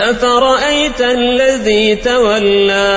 أفرأيت الذي تولى